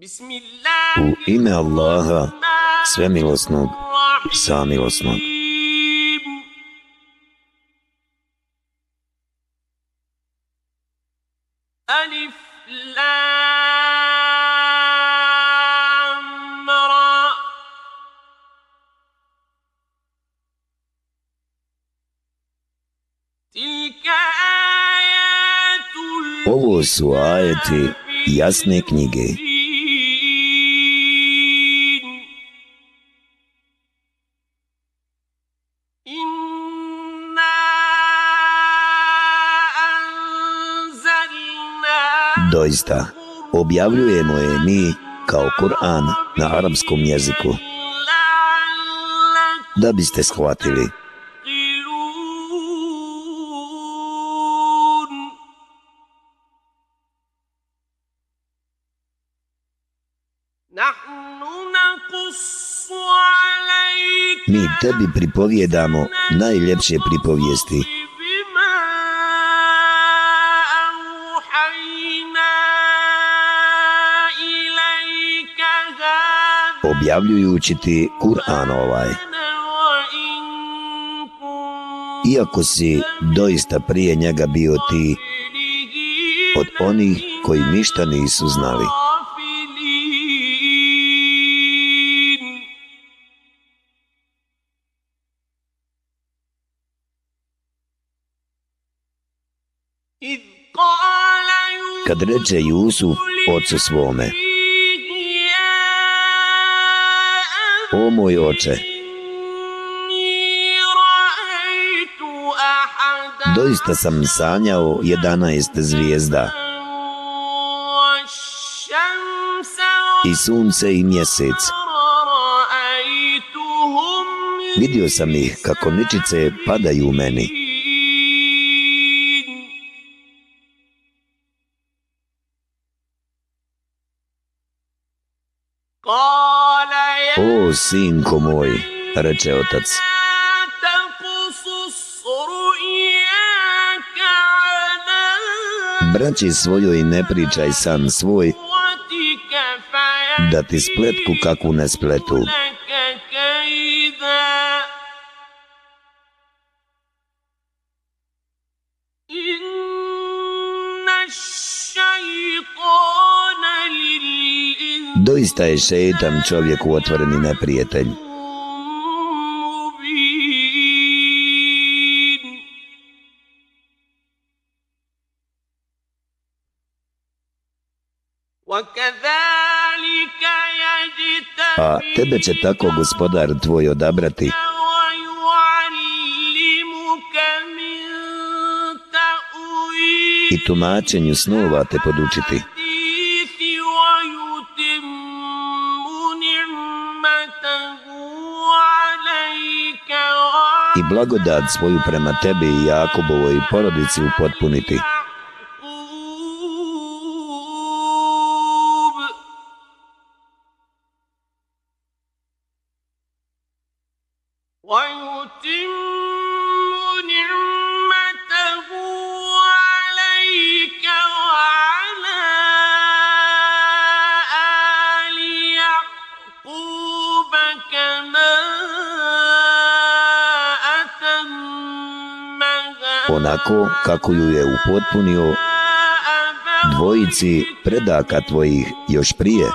U ime Allaha, svemilosnog, samilosnog. Ovo su ajeti jasne knjige. Doista, objavljujemo je mi kao Kur'an na arapskom jeziku. Da biste shvatili. Mi tebi pripovjedamo najljepše pripovijesti objavljujući ti Kur'an ovaj. Iako si doista prije njega bio ti od onih koji ništa nisu znali. Kad reče Jusuf ocu svome, O moj oče, doista sam sanjao jedanaest zvijezda i sunce i mjesec. Vidio sam ih kako ničice padaju u meni. Sinko moj, reče otac, braći svojoj ne pričaj san svoj, da ti spletku kakvu ne spletu. Doista je šeitan čovjeku otvoreni neprijatelj. A tebe će tako gospodar tvoj odabrati i tumačenju snova te podučiti. Blagodat svoju prema tebi i Jakobovoj porodici upotpuniti. Kako ju je upotpunio dvojici predaka tvojih još prije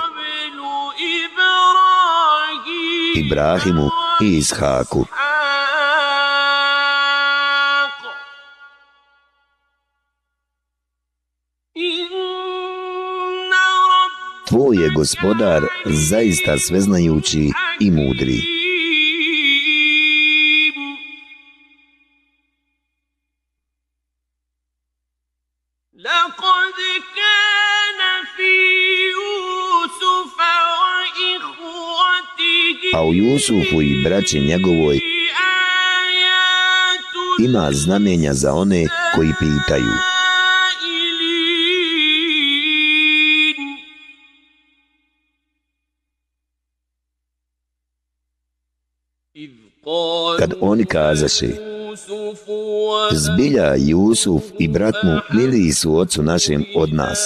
Ibrahimu i Ishaku Tvoj je gospodar zaista sveznajući i mudri. Braći njegovoj ima znamenja za one koji pitaju. Kad oni kazaše, zbilja Jusuf i brat mu miliji su ocu našem od nas.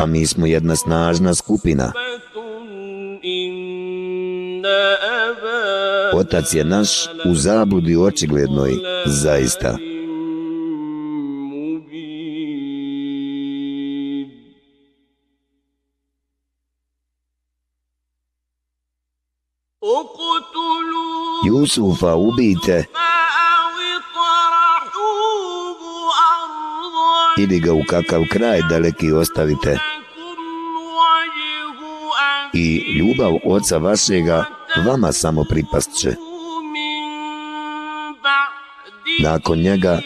A mi smo jedna snažna skupina. Otac je naš u zabudi očiglednoj, zaista. Jusufa ubijte ili ga u kakav kraj daleki ostavite i ljubav oca vašega vama samo pripast će. Nakon njega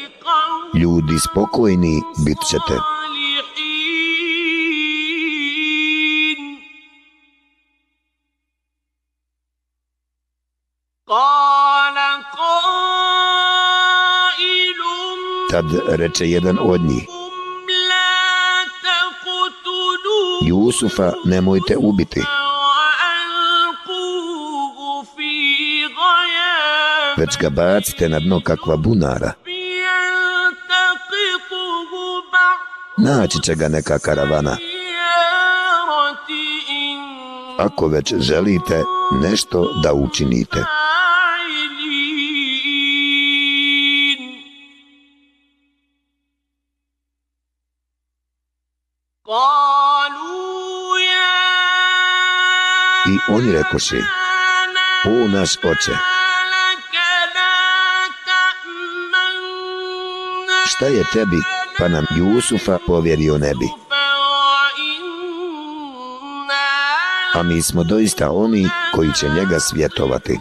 ljudi spokojni bit ćete. Tad reče jedan od njih Jusufa nemojte ubiti. Već ga bacite na dno kakva bunara. Naći će ga neka karavana. Ako već želite nešto da učinite I oni rekoši, o naš oče, šta je tebi, pa nam Jusufa povjerio ne bi. A mi smo doista oni koji će njega svjetovati.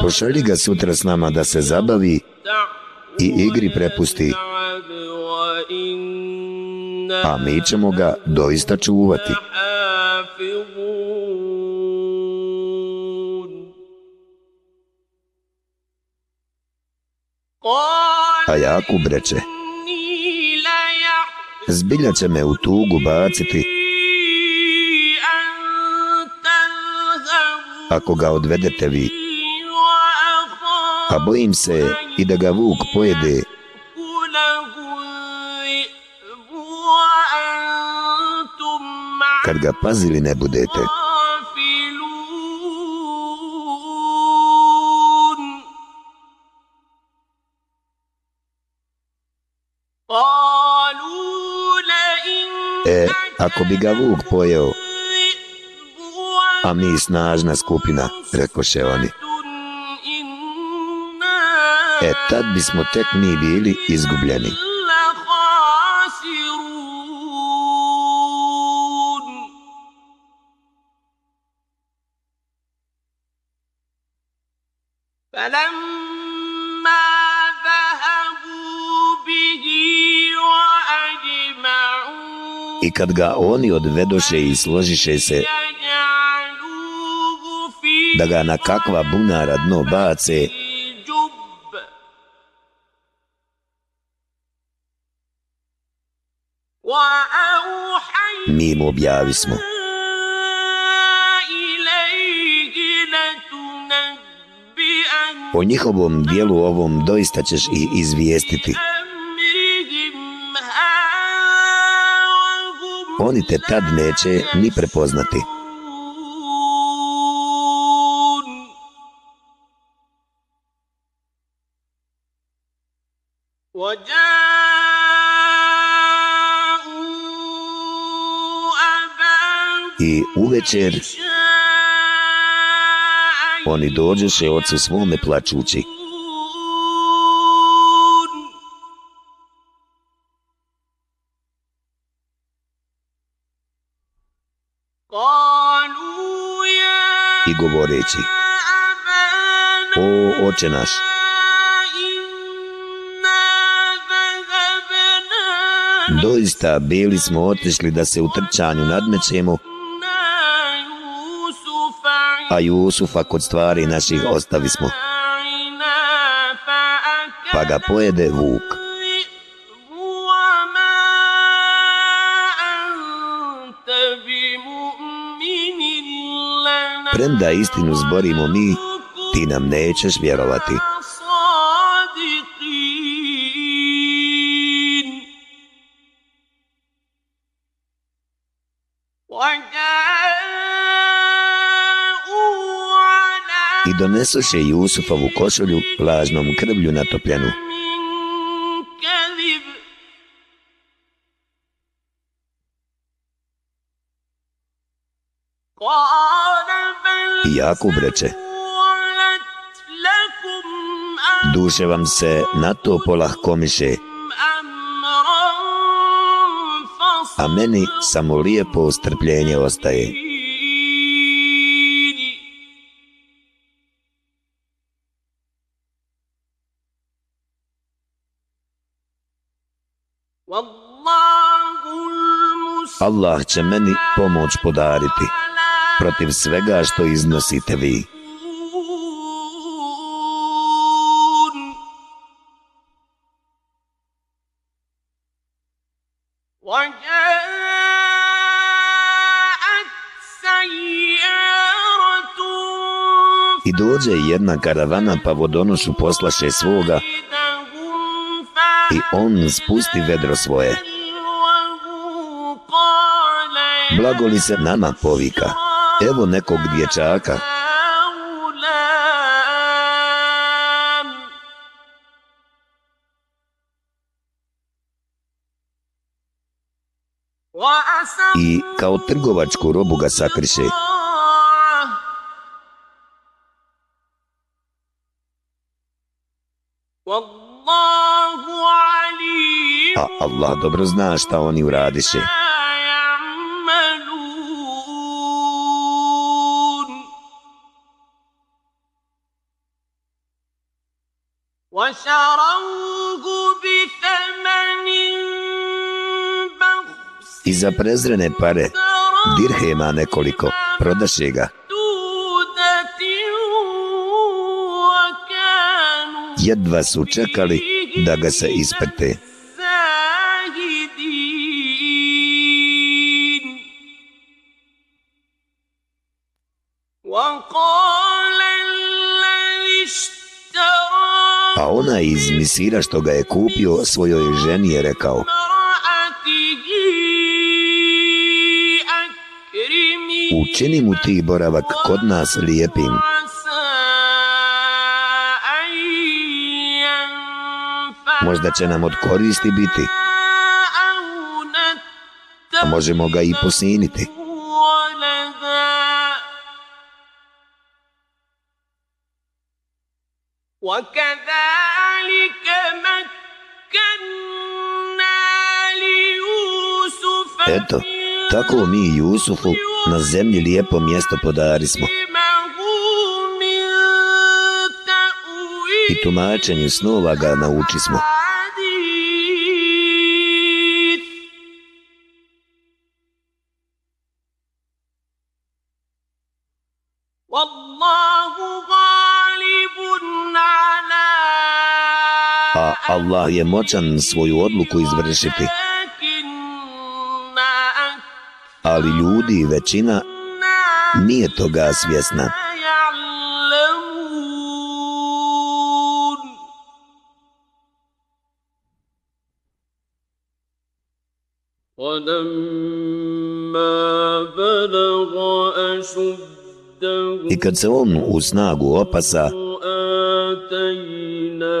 Pošalji ga sutra s nama da se zabavi i igri prepusti, a mi ćemo ga doista čuvati. A Jakub reče, zbilja će me u tugu baciti ako ga odvedete vi. A bojim se i da ga vuk pojede kad ga pazili ne budete. E, ako bi ga vuk pojeo, a mi snažna skupina, rekoše oni. E, tad bismo tek mi bili izgubljeni. I kad ga oni odvedoše i složiše se da ga na kakva bunara dno bace, mi im objavismo. O njihovom dijelu ovom doista ćeš i izvijestiti. Oni te tad neće ni prepoznati. I uvečer oni dođeše ocu svome plačući. I govoreći, o oče naš, doista bili smo otišli da se u trčanju nadmećemo, a Jusufa kod stvari naših ostavi smo. Pa ga pojede vuk. Premda istinu zborimo mi, ti nam nećeš vjerovati. I donesuše Jusufovu košulju lažnom krvlju natopljenu. I Jakub reče, duše vam se na to polahkomiše, a meni samo lijepo strpljenje ostaje. Allah će meni pomoć podariti protiv svega što iznosite vi. I dođe jedna karavana pa vodonošu poslaše svoga i on spusti vedro svoje. Blago li se nama povika? Evo nekog dječaka. I kao trgovačku robu ga sakriše. A Allah dobro zna šta oni uradiše. I za prezrene pare, dirhema nekoliko, prodaše ga. Jedva su čekali da ga se ispete. A ona iz Misira što ga je kupio svojoj ženi je rekao Učini mu ti boravak kod nas lijepim. Možda će nam od koristi biti. A možemo ga i posiniti. Eto, tako mi Jusufu na zemlji lijepo mjesto podarismo. I tumačenju snova ga naučismo. A Allah je moćan svoju odluku izvršiti. Ali ljudi, većina, nije toga svjesna. I kad se on u snagu opasa,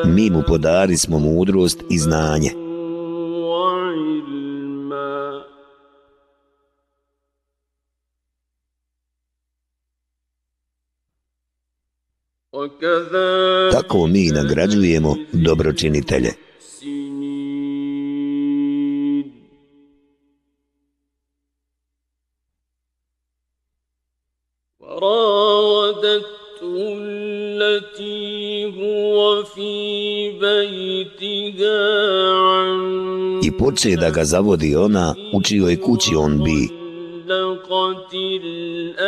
mi mu podari smo mudrost i znanje. Tako mi nagrađujemo dobročinitelje. I poče da ga zavodi ona u čijoj kući on bi,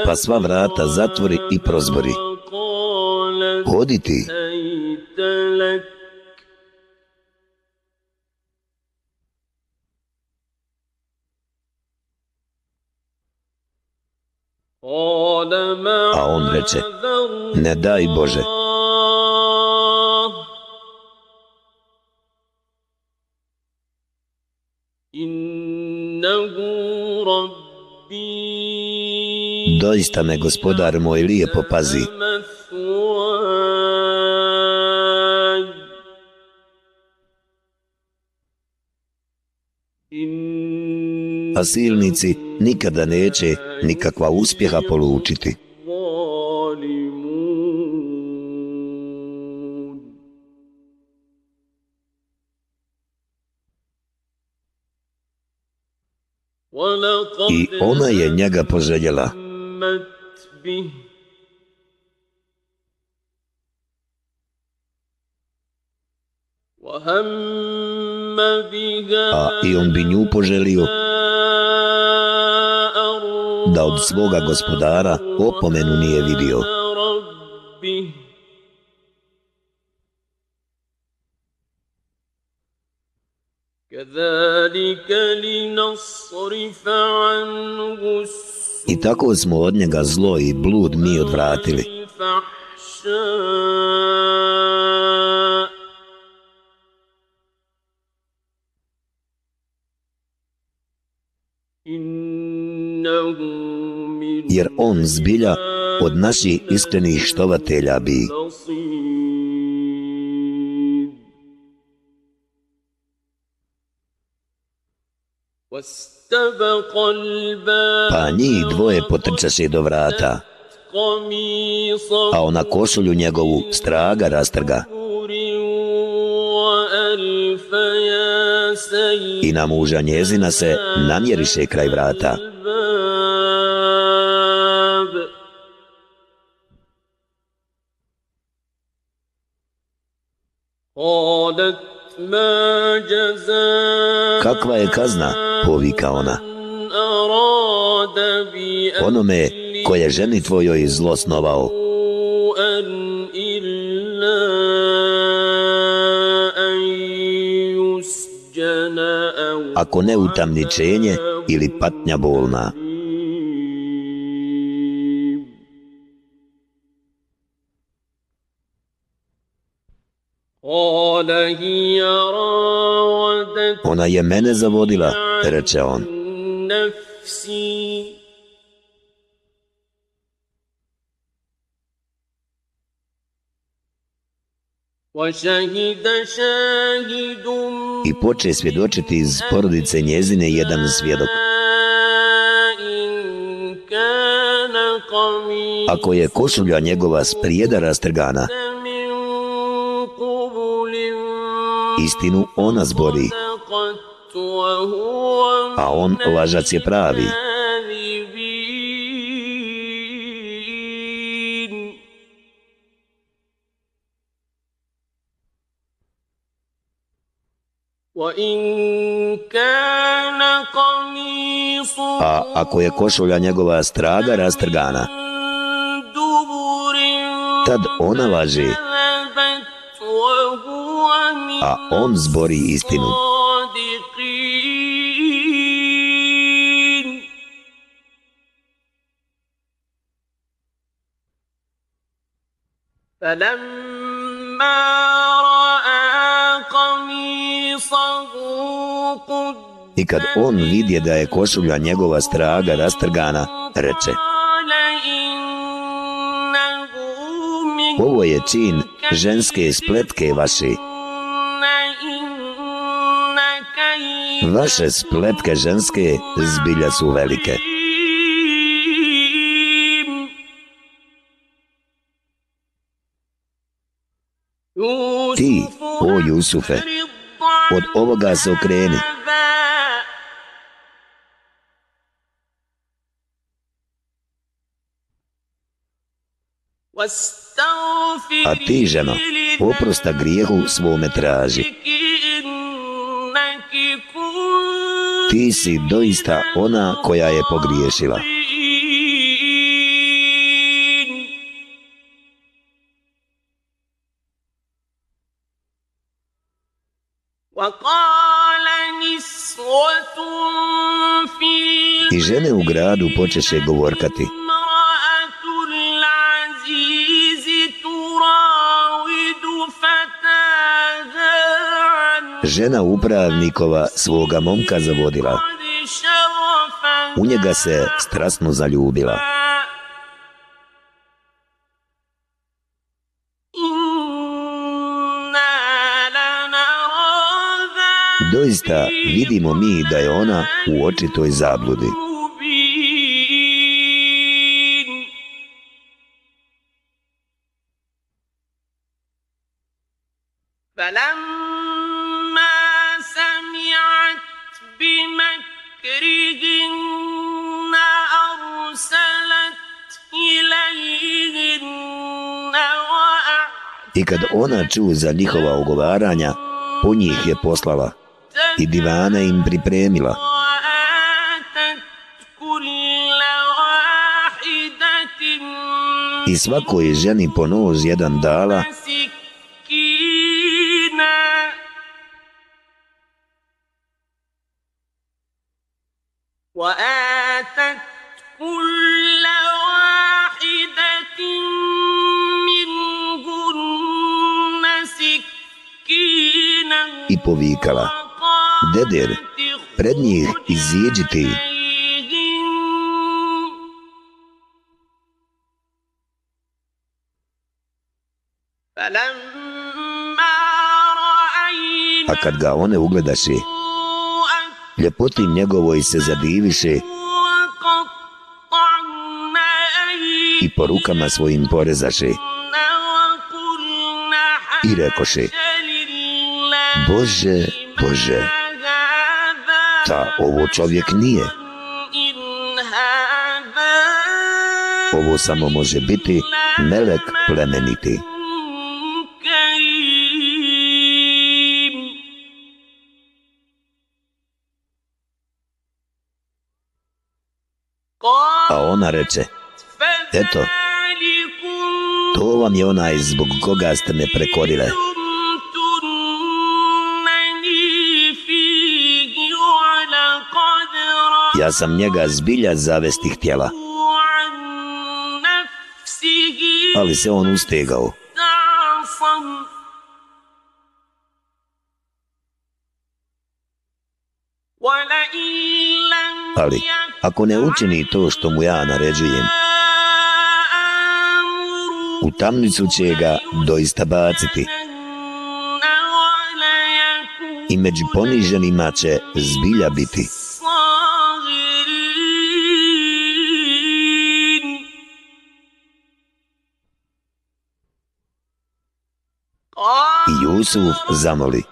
pa sva vrata zatvori i prozbori. Hodi ne daj Bože. Doista me gospodar moj lijepo pazi. A silnici nikada neće nikakva uspjeha polučiti. I ona je njega poželjela. A i on bi nju poželio da od svoga gospodara opomenu nije vidio. I tako smo od njega zlo i blud mi odvratili. Jer on zbilja od naših iskrenih štovatelja bi. Pa njih dvoje potrčaše do vrata, a ona košulju njegovu straga rastrga. I na muža njezina se namjeriše kraj vrata. Kakva je kazna, povika ona. Onome ko je ženi tvojoj zlo snovao. Ako ne utamničenje ili patnja bolna. Ona je mene zavodila, reče on. I poče svjedočiti iz porodice njezine jedan svjedok. Ako je košulja njegova sprijeda rastrgana, istinu ona zbori, a on lažac je pravi. A ako je košulja njegova straga rastrgana, tad ona laži, a on zbori istinu. I kad on vidje da je košulja njegova straga rastrgana, reče Ovo je čin ženske spletke vaše. Vaše spletke ženske zbilja su velike. Ti, o Jusufe, od ovoga se okreni. A ti, ženo, oprosta grijehu svome traži. ti si doista ona koja je pogriješila. I žene u gradu počeše govorkati. Žena upravnikova svoga momka zavodila. U njega se strasno zaljubila. Doista vidimo mi da je ona u očitoj zabludi. I kad ona ču za njihova ogovaranja, po njih je poslala i divana im pripremila. I svakoj ženi po nož jedan dala Deder, pred njih iziđi. A kad ga one ugledaše, ljepoti njegovoj se zadiviše i po rukama svojim porezaše i rekoše Bože, Bože, ta ovo čovjek nije. Ovo samo može biti melek plemeniti. A ona reče, eto, to vam je onaj zbog koga ste me prekorile. Ja sam njega zbilja zavesti htjela. Ali se on ustegao. Ali, ako ne učini to što mu ja naređujem, u tamnicu će ga doista baciti. I među poniženima će zbilja biti. Jusuf zamoli,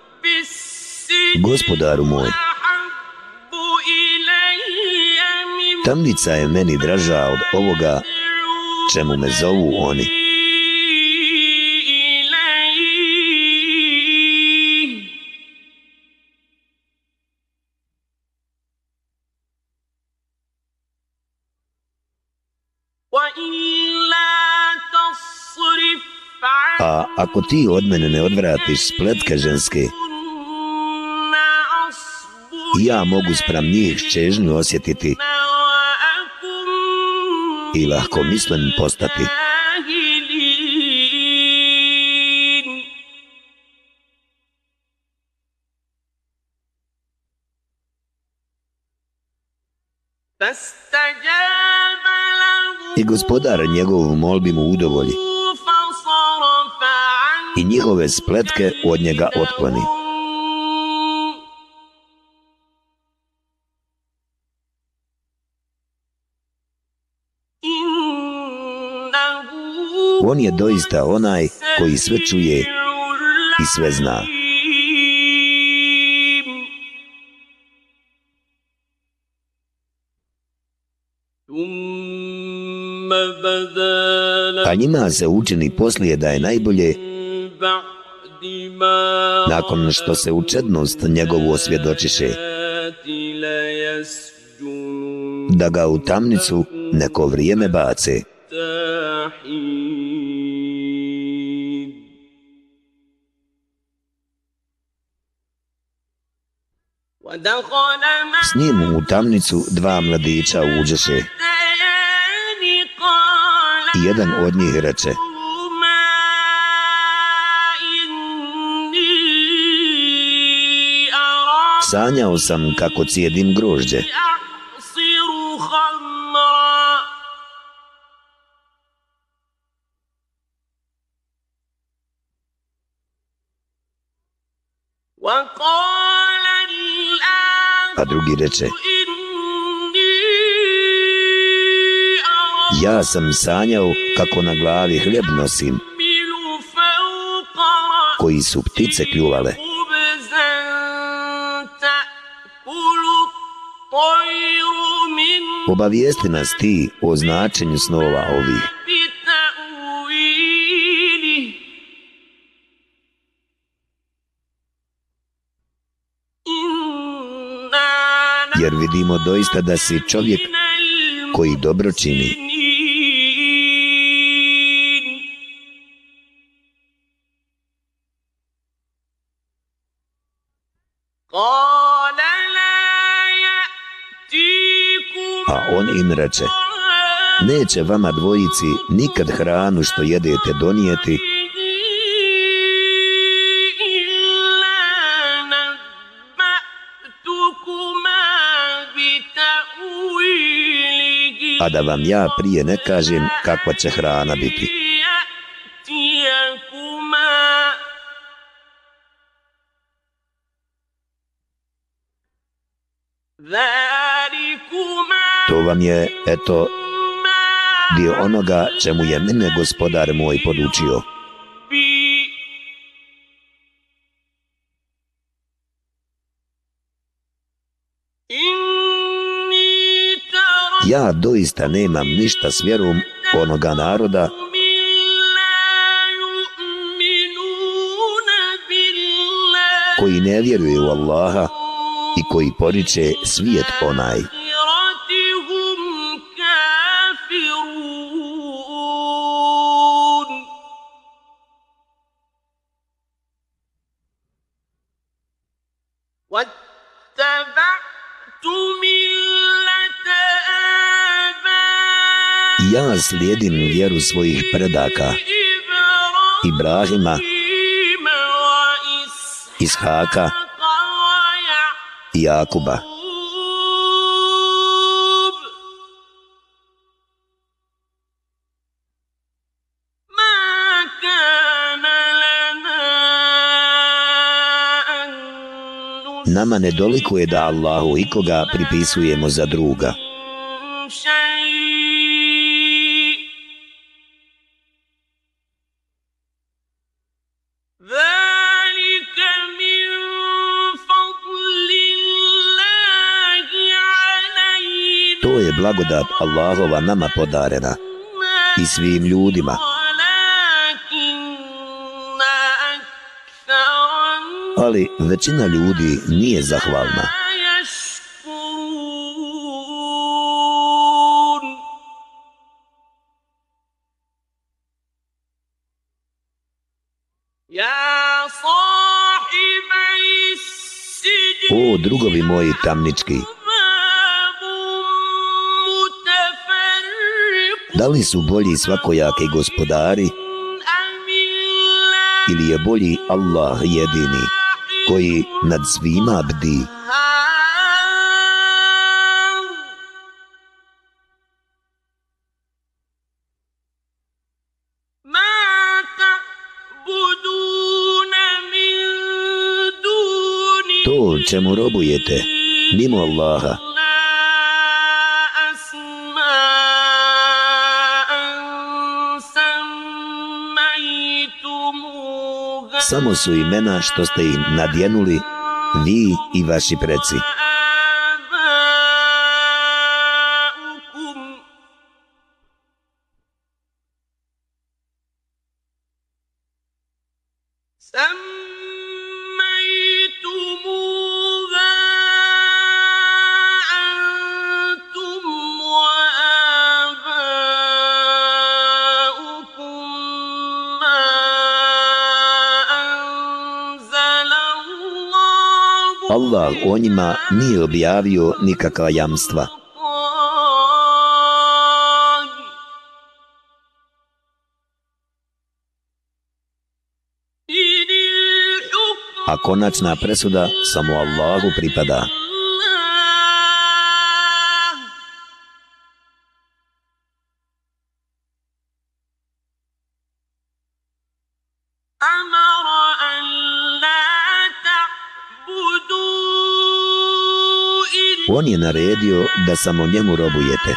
gospodaru moj, tamnica je meni draža od ovoga čemu me zovu oni. Ako ti od mene ne odvratiš spletke ženske, ja mogu sprem njih čežnju osjetiti i lahko mislim postati. I gospodar njegovu molbi mu udovolji i njihove spletke od njega otkloni. On je doista onaj koji sve čuje i sve zna. A njima se učini poslije da je najbolje nakon što se u čednost njegovu osvjedočiše. da ga u tamnicu neko vrijeme bace. S njim u tamnicu dva mladića uđeše. i jedan od njih reče Sanjao sam kako cijedim grožđe. A drugi reče, ja sam sanjao kako na glavi hljeb nosim, koji su ptice kljuvale. Obavijesti nas ti o značenju snova ovih. Jer vidimo doista da si čovjek koji dobro čini. Im reče, neće vama dvojici nikad hranu što jedete donijeti, a da vam ja prije ne kažem kakva će hrana biti. Vam je, eto, dio onoga čemu je mene gospodar moj podučio. Ja doista nemam ništa s vjerom onoga naroda koji ne vjeruju u Allaha i koji poriče svijet onaj. Slijedim vjeru svojih predaka, Ibrahima, Ishaka Jakuba. Nama ne dolikuje da Allahu ikoga pripisujemo za druga. Blagodat Allahova nama podarena i svim ljudima. Ali većina ljudi nije zahvalna. O drugovi moji tamnički, Da li su bolji svakojaki gospodari ili je bolji Allah jedini koji nad svima bdi? To čemu robujete, mimo Allaha, samo su imena što ste ih nadjenuli vi i vaši preci. Nije objavio nikakva jamstva. a konačna presuda samo Allahu pripada. Naredio da samo njemu robujete.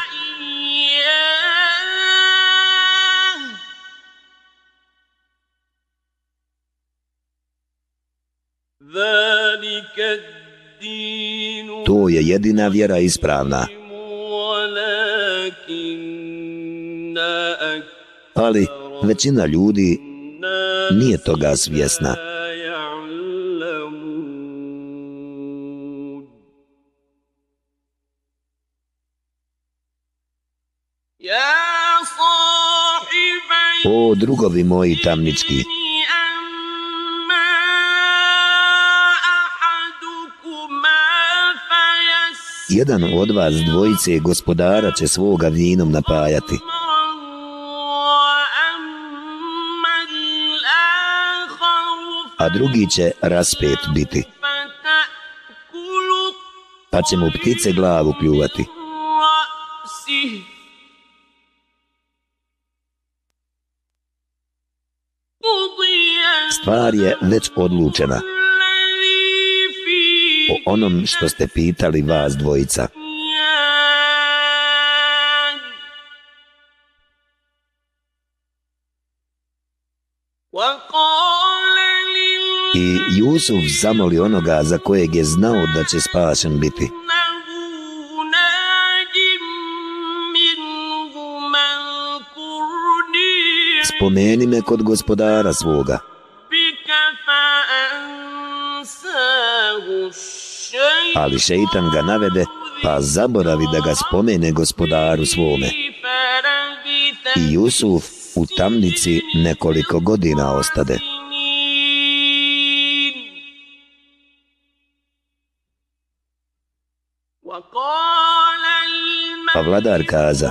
To je jedina vjera ispravna. Ali većina ljudi nije toga svjesna. O drugovi moji tamnički, jedan od vas dvojice gospodara će svoga vinom napajati. A drugi će raspet biti. Pa će mu ptice glavu pljuvati. Stvar je već odlučena o onom što ste pitali vas dvojica. I Jusuf zamoli onoga za kojeg je znao da će spašen biti. Spomeni me kod gospodara svoga. Ali šeitan ga navede, pa zaboravi da ga spomene gospodaru svome. I Jusuf u tamnici nekoliko godina ostade. Pa vladar kaza,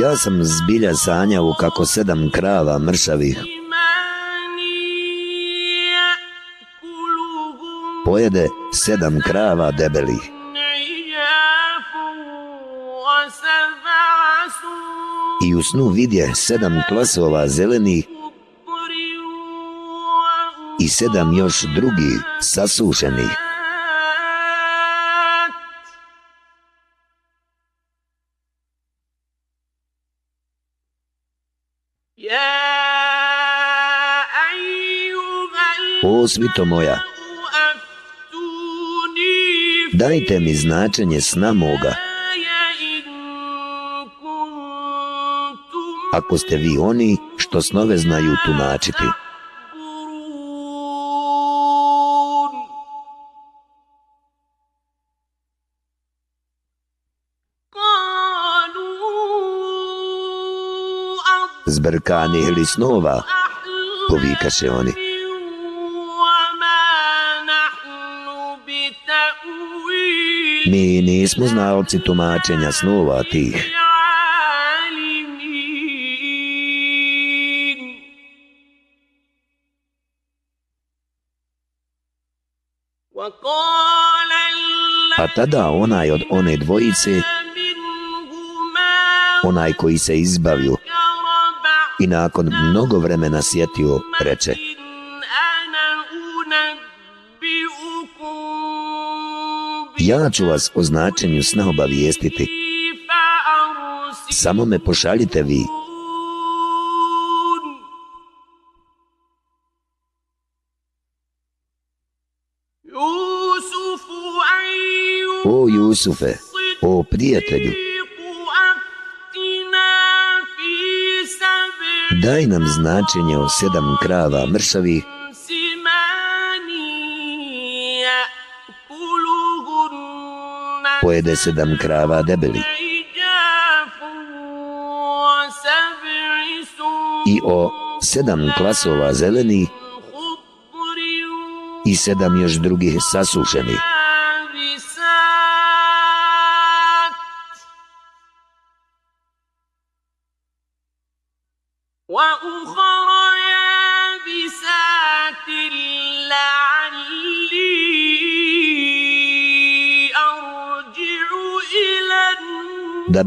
ja sam zbilja sanjao kako sedam krava mršavih pojede sedam krava debelih. I u snu vidje sedam klasova zelenih i sedam još drugih sasušenih. O svito moja, Dajte mi značenje sna moga. Ako ste vi oni što snove znaju tumačiti. Zbrkanih li snova, povikaše oni. Mi nismo znalci tumačenja snova tih. A tada onaj od one dvojice, onaj koji se izbavio i nakon mnogo vremena sjetio, reče Ja ću vas o značenju sna obavijestiti. Samo me pošaljite vi. O Jusufe, o prijatelju, daj nam značenje o sedam krava mršavih pojede sedam krava debeli. I o sedam klasova zeleni i sedam još drugih sasušenih.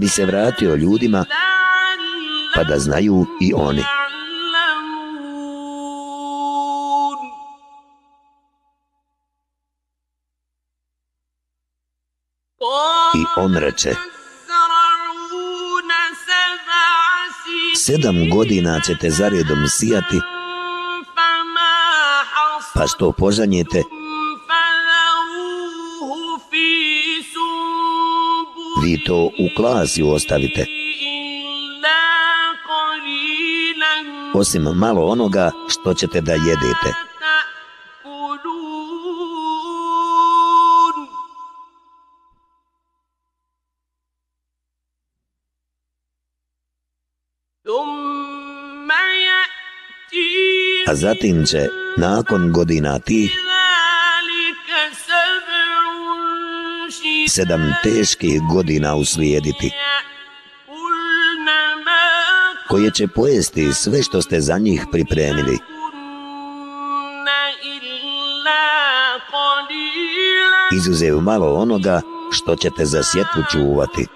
bi se vratio ljudima pa da znaju i oni. I on reče, sedam godina ćete zaredom sijati, pa što požanjete, vi to u klasi ostavite. Osim malo onoga što ćete da jedete. A zatim će, nakon godina tih, sedam teških godina uslijediti, koje će pojesti sve što ste za njih pripremili. Izuzev malo onoga što ćete za sjetvu čuvati.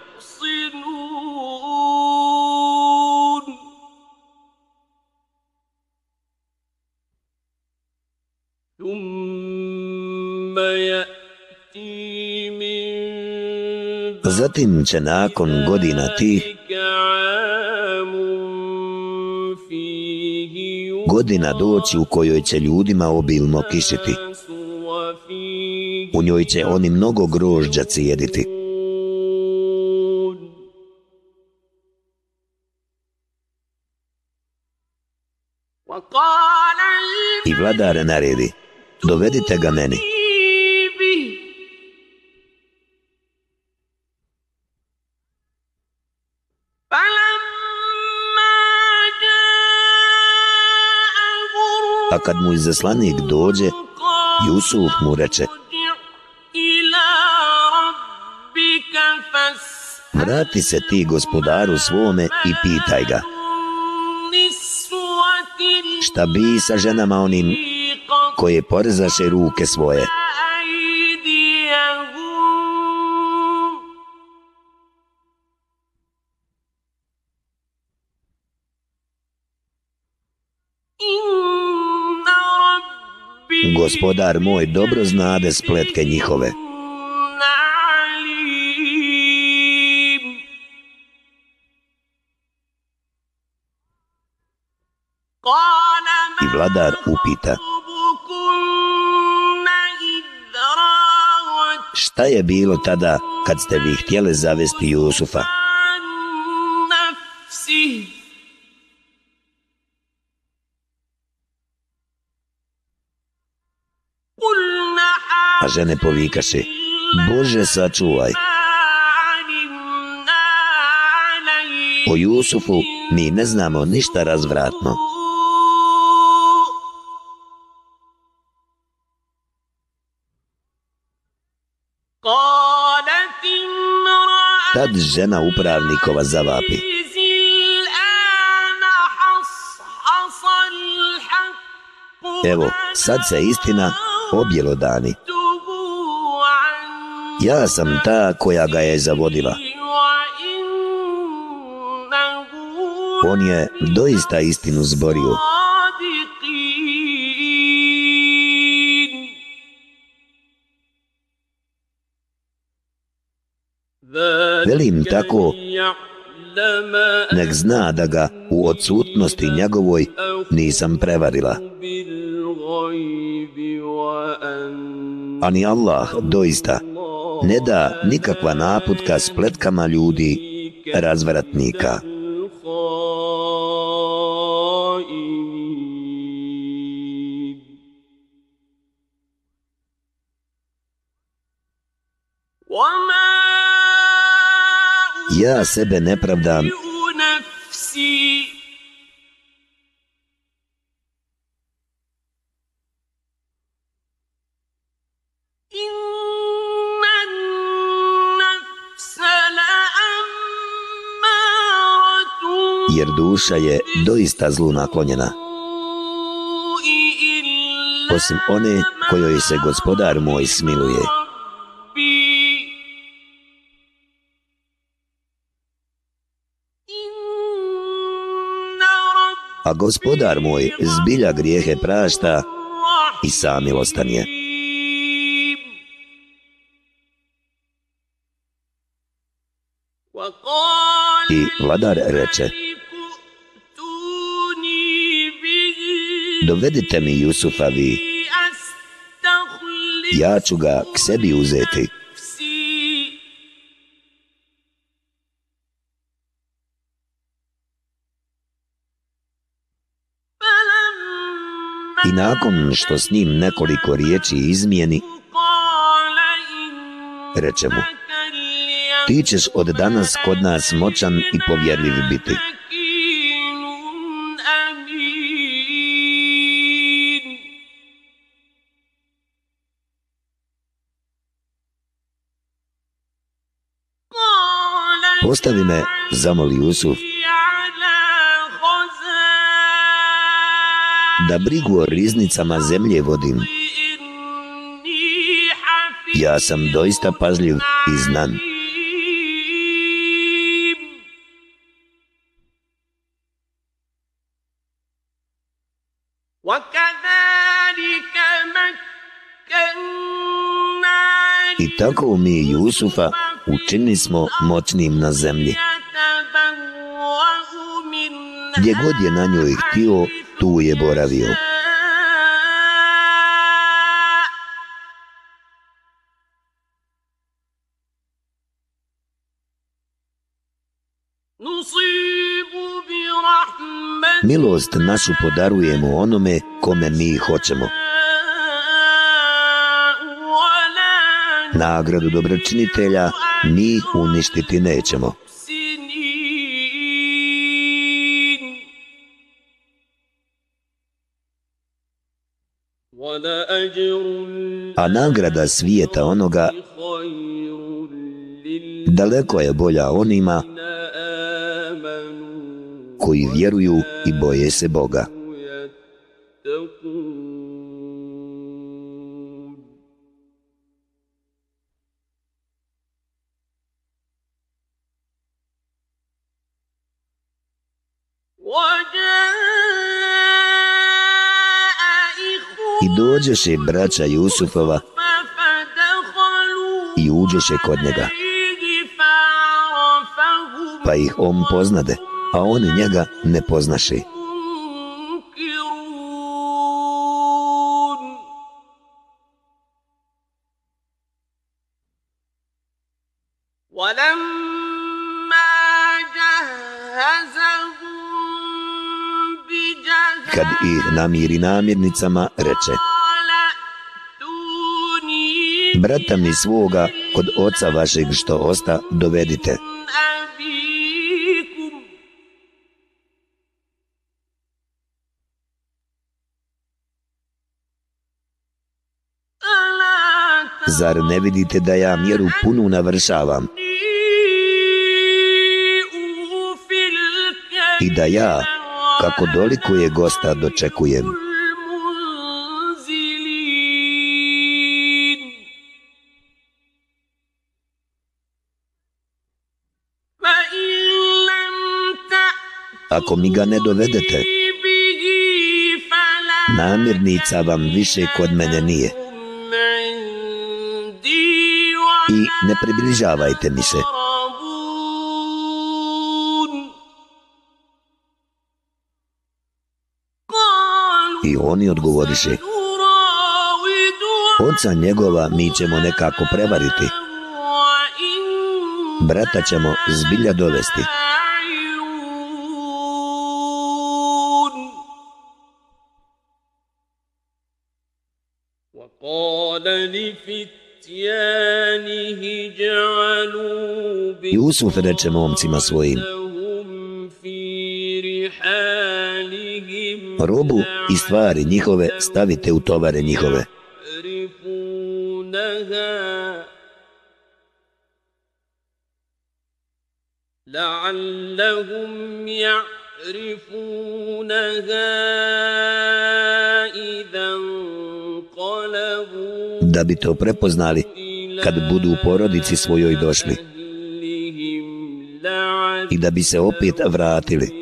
Zatim će nakon godina tih godina doći u kojoj će ljudima obilno kišiti. U njoj će oni mnogo grožđa cijediti. I vladare naredi, dovedite ga meni. kad mu izaslanik dođe, Jusuf mu reče Vrati se ti gospodaru svome i pitaj ga Šta bi sa ženama onim koje porezaše ruke svoje? gospodar moj dobro znade spletke njihove. I vladar upita Šta je bilo tada kad ste vi htjeli zavesti Jusufa? a žene povikaše, Bože sačuvaj. O Jusufu mi ne znamo ništa razvratno. Tad žena upravnikova zavapi. Evo, sad se istina objelodani. dani. Ja sam ta koja ga je zavodila. On je doista istinu zborio. Velim tako, nek zna da ga u odsutnosti njegovoj nisam prevarila. Ani Allah doista ne da nikakva naputka spletkama ljudi razvratnika. Ja sebe ne pravdam duša je doista zlu naklonjena. Osim one kojoj se gospodar moj smiluje. A gospodar moj zbilja grijehe prašta i samilostan je. I vladar reče, dovedite mi Jusufa vi. Ja ću ga k sebi uzeti. I nakon što s njim nekoliko riječi izmijeni, reče mu, ti ćeš od danas kod nas moćan i povjerljiv biti. Ostavi me, zamoli Jusuf, da brigu o riznicama zemlje vodim. Ja sam doista pazljiv i znan. Tako mi Jusufa učinili smo moćnim na zemlji. Gdje god je na njoj htio, tu je boravio. Milost našu podarujemo onome kome mi hoćemo. nagradu dobročinitelja mi uništiti nećemo. A nagrada svijeta onoga daleko je bolja onima koji vjeruju i boje se Boga. dođeše braća Jusufova i uđeše kod njega. Pa ih on poznade, a oni njega ne poznaše. Kad ih namiri namirnicama, reče brata mi svoga kod oca vašeg što osta dovedite. Zar ne vidite da ja mjeru punu navršavam? I da ja, kako doliko je gosta, dočekujem. Ako mi ga ne dovedete, namirnica vam više kod mene nije. I ne približavajte mi se. I oni odgovoriše, oca njegova mi ćemo nekako prevariti. Brata ćemo zbilja dovesti. Jusuf reče momcima svojim, بيوتهم في رحالهم robu i stvari njihove stavite u tovare njihove. يعرفونها لعلهم يعلمون يعرفونها da bi to prepoznali kad budu u porodici svojoj došli i da bi se opet vratili.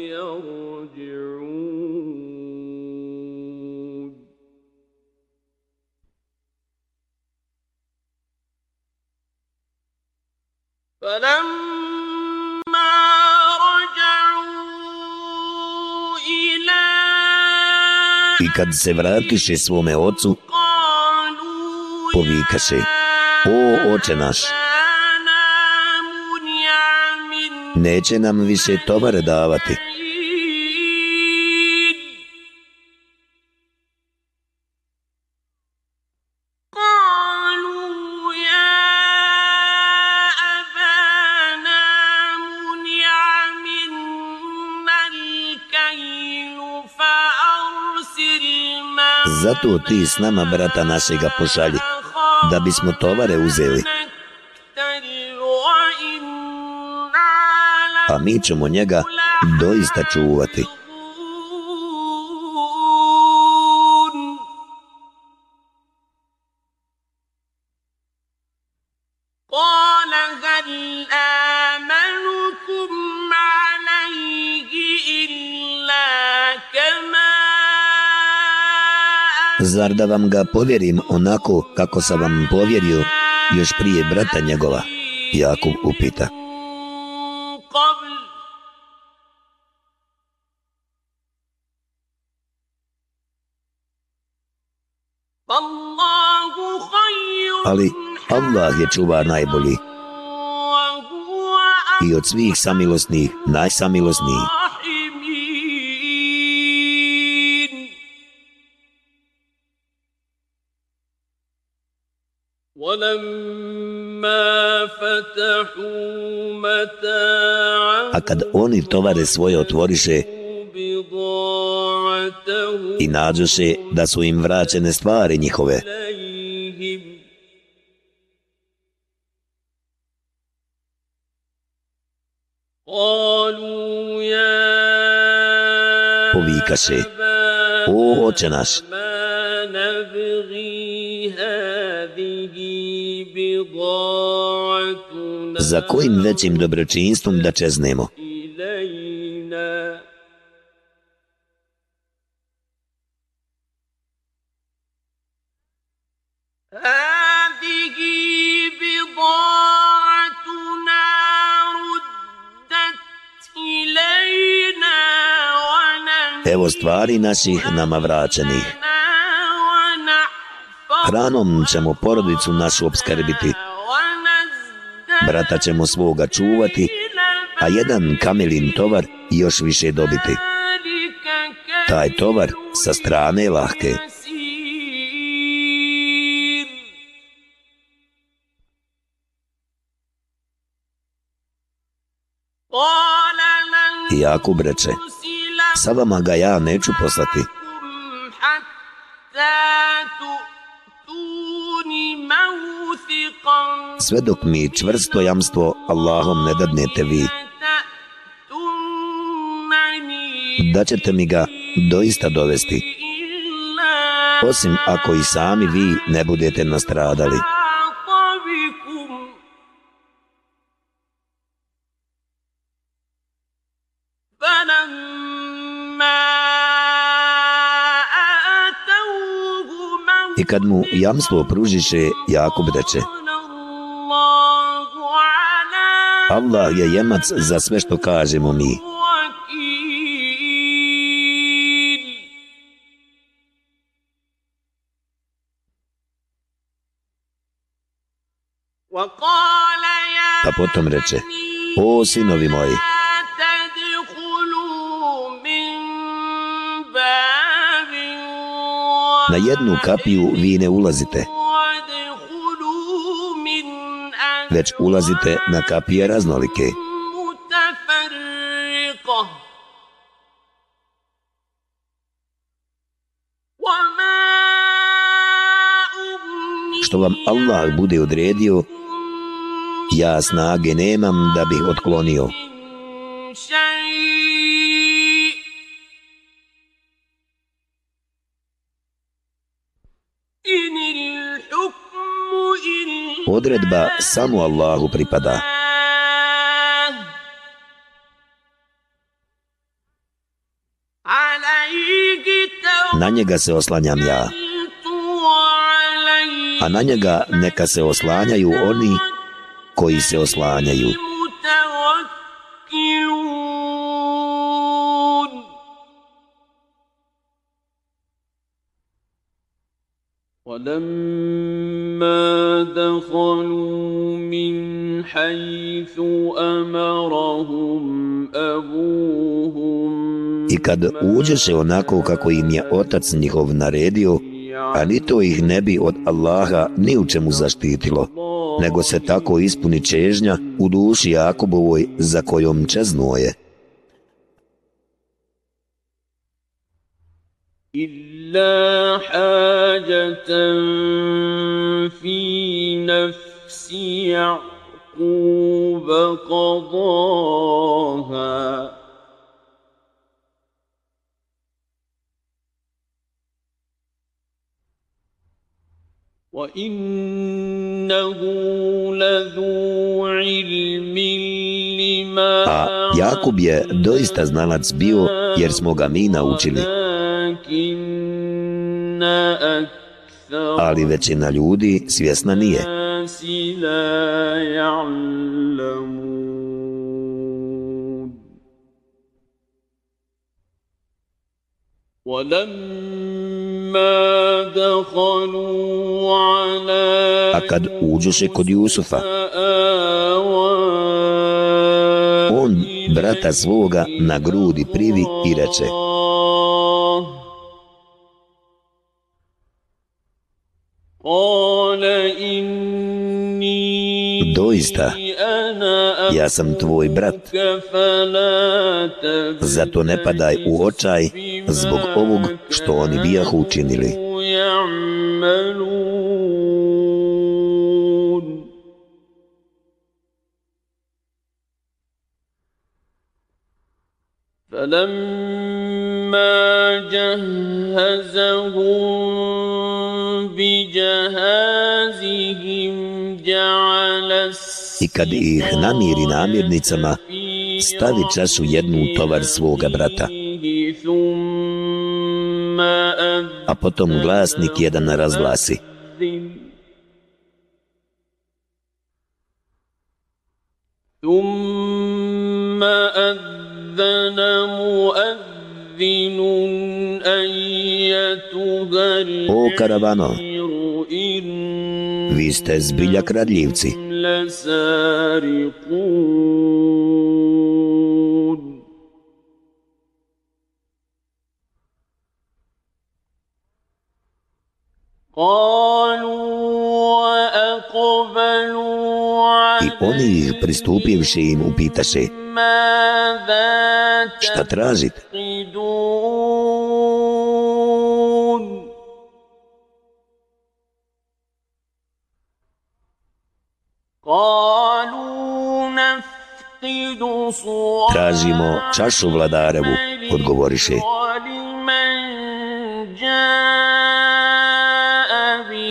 I kad se vratiše svome ocu, povika se, o oče naš, neće nam više tovare davati. Zato ti s nama brata našega pošalji da bismo tovare uzeli. A mi ćemo njega doista čuvati. da vam ga povjerim onako kako sam vam povjerio još prije brata njegova, Jakub upita. Ali Allah je čuvar najbolji i od svih samilosnih najsamilosniji. A kad oni tovare svoje otvoriše i nađoše da su im vraćene stvari njihove, povikaše, o oče naš, za kojim većim dobročinstvom da čeznemo? Evo stvari naših nama vraćenih. Hranom ćemo porodicu našu obskrbiti. Brata ćemo svoga čuvati, a jedan kamelin tovar još više dobiti. Taj tovar sa strane lahke. Jakub reče, sa vama ga ja neću poslati sve dok mi čvrsto jamstvo Allahom ne dadnete vi, da ćete mi ga doista dovesti, osim ako i sami vi ne budete nastradali. Kad mu jamstvo pružiše, Jakub reče, Allah je jemac za sve što kažemo mi. Pa potom reče, o sinovi moji, Na jednu kapiju vi ne ulazite, već ulazite na kapije raznolike. Što vam Allah bude odredio, ja snage nemam da bih otklonio. odredba samo Allahu pripada. Na njega se oslanjam ja, a na njega neka se oslanjaju oni koji se oslanjaju. ولما I kad uđeše onako kako im je otac njihov naredio, a ni to ih ne bi od Allaha ni u čemu zaštitilo, nego se tako ispuni čežnja u duši Jakobovoj za kojom čeznoje. إلا حاجة في نفس يعقوب قضاها وإنه لذو علم لما A Jakub je doista znalac bio jer smo ga mi naučili, ولكن أكثر ali većina ljudi svjesna nije. A kad uđoše kod Jusufa, on brata svoga na grudi privi i reče Doista, أنا ja sam tvoj brat, أخوك فلا zato ne padaj u očaj zbog ovog što oni bijahu učinili. يعملون فلما جهزهم بجهازهم جعل I kad ih namiri namirnicama, stavi čašu jednu u tovar svoga brata, a potom glasnik jedan razglasi. ثم أذن مؤذن أيتها O karavano, العير إن vi ste zbilja kradljivci. I oni ih pristupivši im upitaše Šta tražite? Tražimo čašu vladarevu, odgovoriše.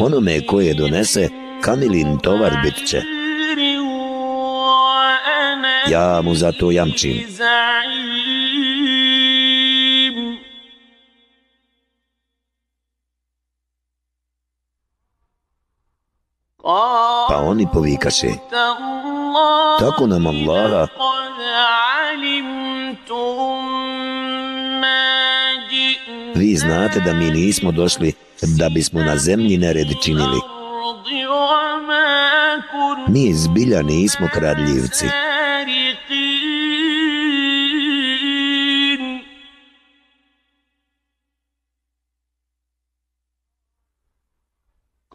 Onome koje donese, kamilin tovar bit će. Ja mu zato jamčim. oni povikaše, tako nam Allaha, vi znate da mi nismo došli da bismo na zemlji nered činili. Mi zbilja nismo kradljivci.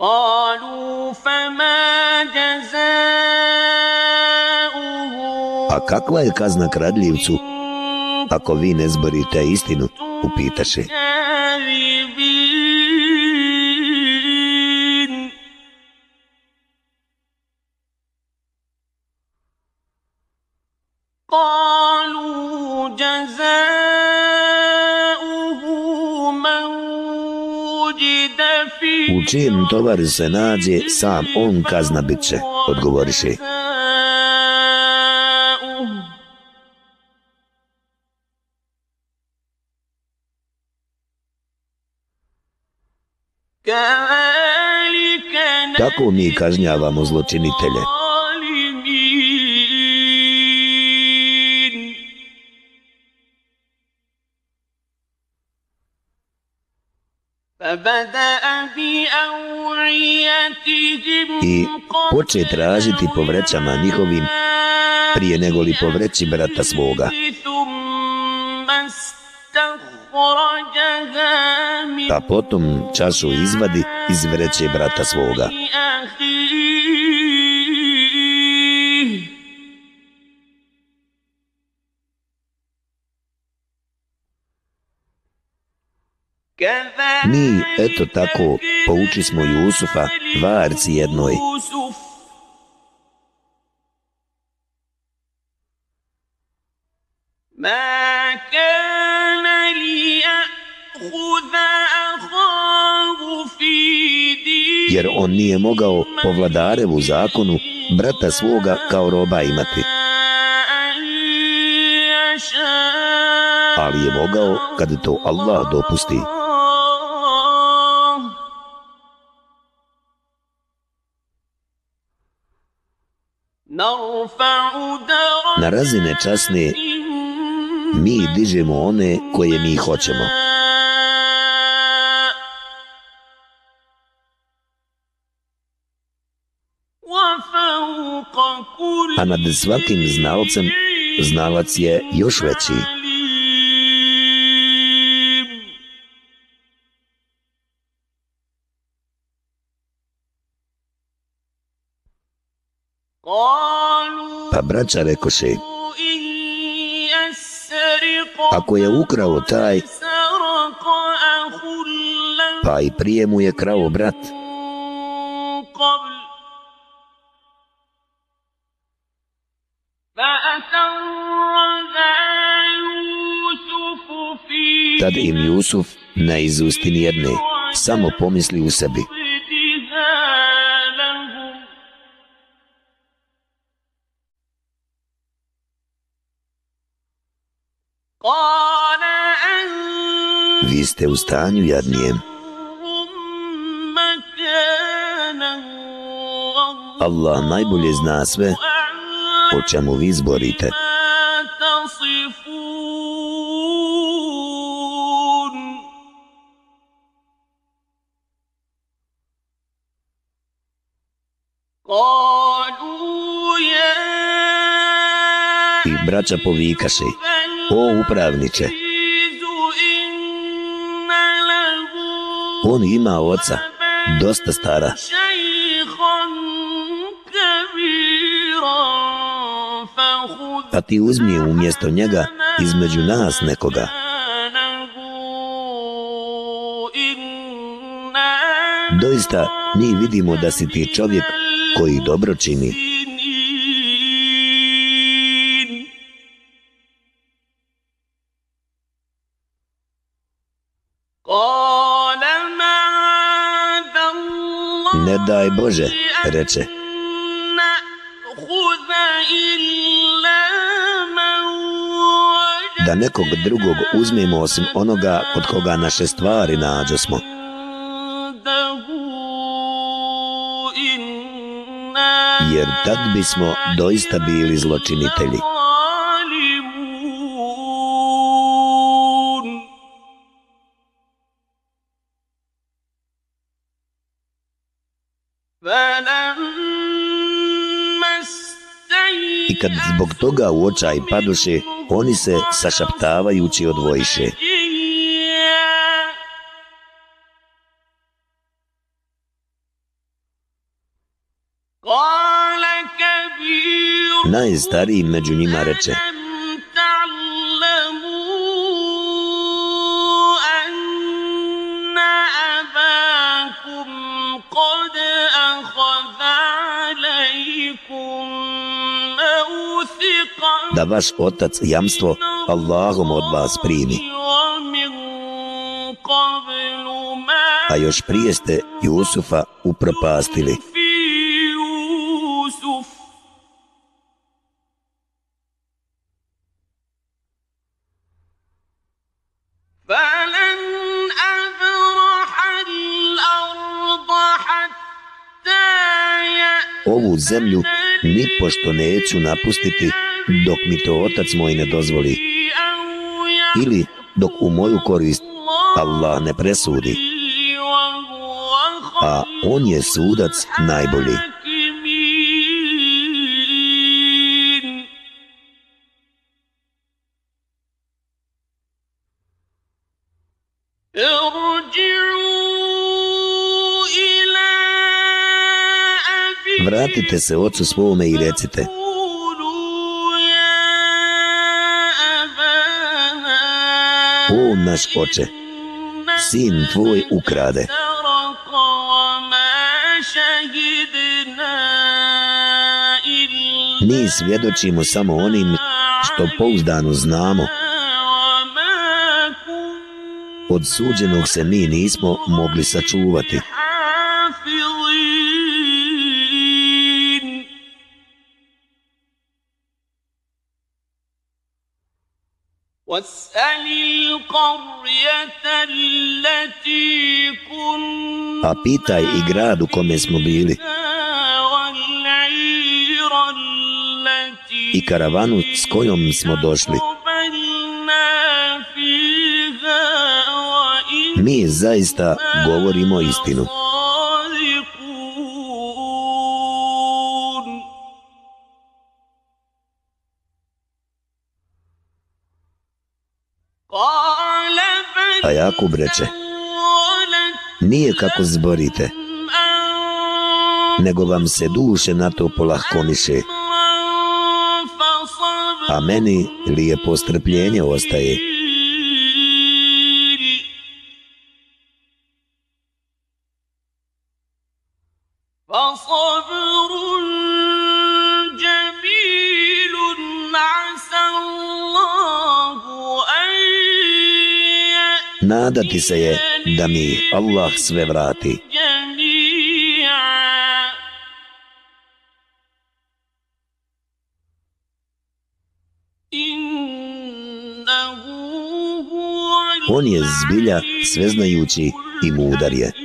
قالوا فما Kakva je kazna kradljivcu? Ako vi ne zborite istinu, upitaše. U čijem tovar se nađe, sam on kazna bit će, odgovoriše. kako mi kažnjavamo zločinitelje. I poče tražiti po vrećama njihovim prije nego li po vreći brata svoga. Pa potom čašu izvadi iz vreće brata svoga. Mi, eto tako, pouči smo Jusufa varci jednoj. Ma jer on nije mogao po vladarevu zakonu brata svoga kao roba imati. Ali je mogao kad to Allah dopusti. Na razine časne mi dižemo one koje mi hoćemo. a nad svakim znalcem znalac je još veći. Pa braća rekoše, ako je ukrao taj, pa i prije mu je krao brat. Tad im Jusuf ne izusti nijedne, samo pomisli u sebi. Vi ste u stanju jadnijem. Allah najbolje zna sve o čemu vi zborite. braća povikaše, o upravniče, on ima oca, dosta stara. Pa ti uzmi umjesto njega između nas nekoga. Doista, mi vidimo da si ti čovjek koji dobro čini. Ne daj Bože, reče. Da nekog drugog uzmemo osim onoga kod koga naše stvari nađo smo. Jer tad bismo doista bili zločinitelji. Zbog toga u očaj paduše, oni se sašaptavajući odvojiše. Najstariji među njima reče, vaš otac jamstvo Allahom od vas primi. A još prije ste Jusufa upropastili. pošto neću napustiti dok mi to otac moj ne dozvoli ili dok u moju korist Allah ne presudi, a on je sudac najbolji. se ocu svome i recite O naš oče, sin tvoj ukrade. Mi svjedočimo samo onim što pouzdano znamo. Od suđenog se mi nismo mogli sačuvati. A pitaj i grad u kome smo bili i karavanu s kojom smo došli. Mi zaista govorimo istinu. Jakub reče, nije kako zborite, nego vam se duše na to polahkoniše, a meni lijepo strpljenje ostaje. nadati se je da mi Allah sve vrati. On je zbilja sveznajući i mudar je.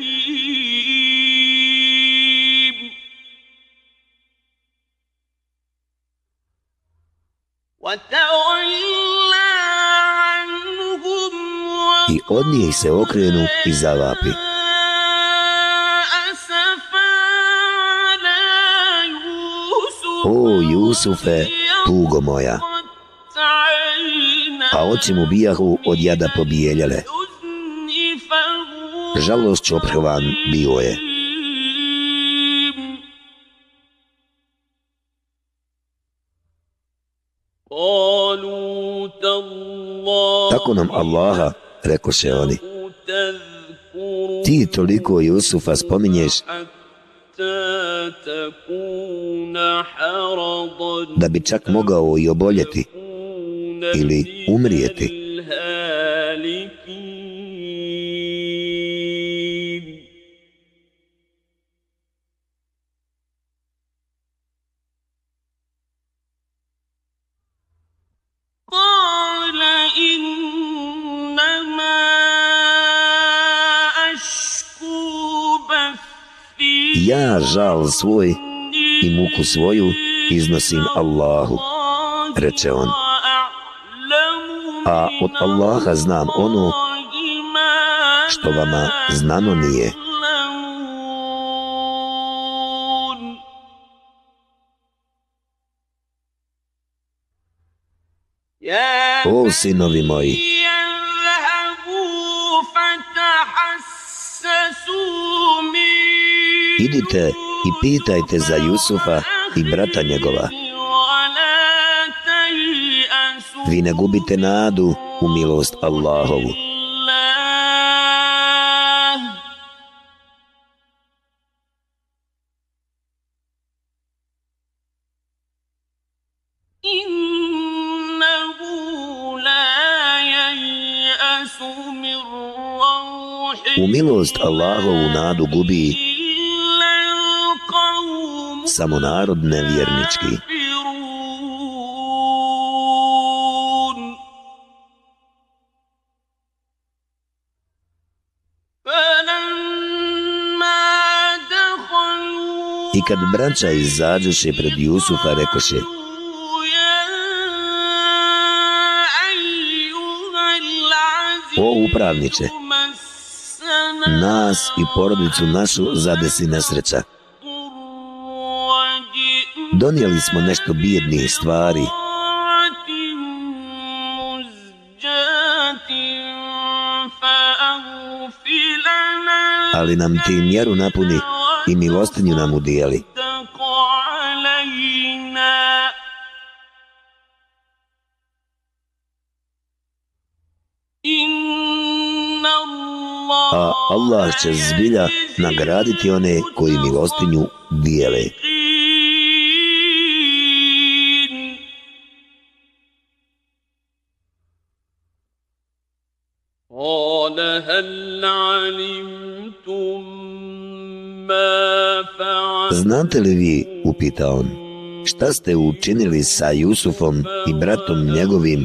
od njih se okrenu i zavapi. O Jusufe, tugo moja, a oči mu bijahu od jada pobijeljale. Žalost čoprhovan bio je. Tako nam Allaha rekoše oni, ti toliko Jusufa spominješ da bi čak mogao i oboljeti ili umrijeti. Žal svoj i muku svoju iznosim Allahu, reče on. A od Allaha znam ono što vama znano nije. O sinovi moji, Idite i pitajte za Jusufa i brata njegova. Vi ne gubite nadu u milost Allahovu. U milost Allahovu nadu gubi samo narod nevjernički. I kad braća izađeše pred Jusufa, rekoše O upravniče, nas i porodicu našu zadesi nesreća. Donijeli smo nešto bijednije stvari. Ali nam ti mjeru napuni i milostinju nam udijeli. A Allah će zbilja nagraditi one koji milostinju dijele. znate li vi, upita on, šta ste učinili sa Jusufom i bratom njegovim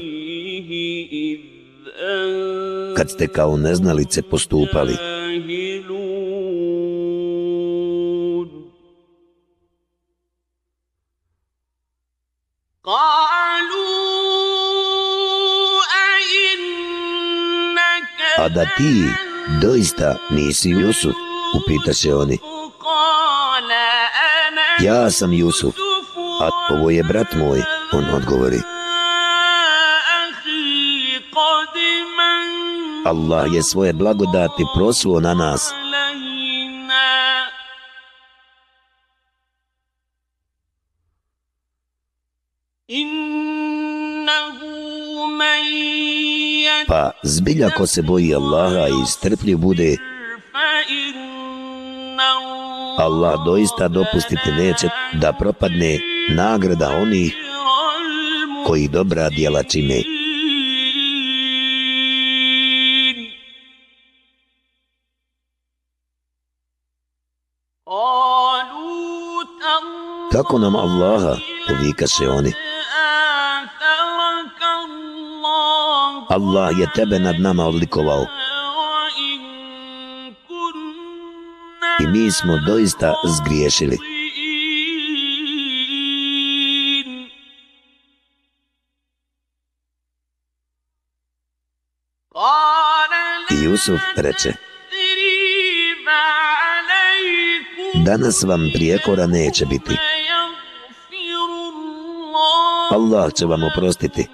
kad ste kao neznalice postupali? A da ti doista nisi Jusuf, upitaše oni. Ja sam Jusuf, a ovo je brat moj, on odgovori. Allah je svoje blagodati prosuo na nas. Pa zbilja ko se boji Allaha i strpljiv bude, Allah doista dopustiti neće da propadne nagrada onih koji dobra djela čine. Kako nam Allaha, povikaše oni. Allah je tebe nad nama odlikovao. mi smo doista zgriješili. I Jusuf reče Danas vam prijekora neće biti. Allah će vam oprostiti.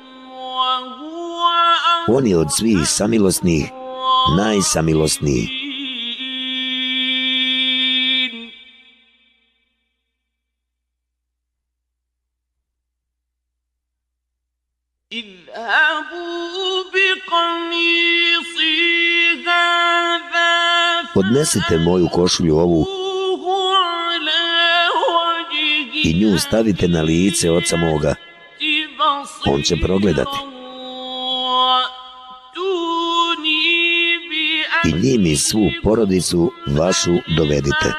On je od svih samilosnih najsamilosniji. nosite moju košulju ovu i nju stavite na lice oca moga, on će progledati. I njim svu porodicu vašu dovedite.